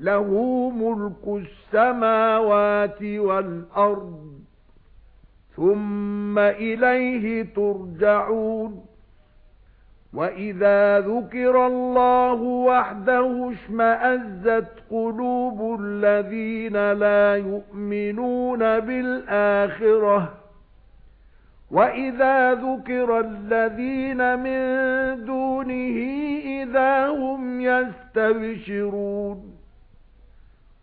لَهُ مُلْكُ السَّمَاوَاتِ وَالْأَرْضِ. ثُمَّ إِلَيْهِ تُرْجَعُونَ. وَإِذَا ذُكِرَ اللَّهُ وَحْدَهُ اشْمَأَزَّتْ قُلُوبُ الَّذِينَ لَا يُؤْمِنُونَ بِالْآخِرَةِ. وَإِذَا ذُكِرَ الَّذِينَ مِن دُونِهِ إِذَا هُمْ يَسْتَبْشِرُونَ.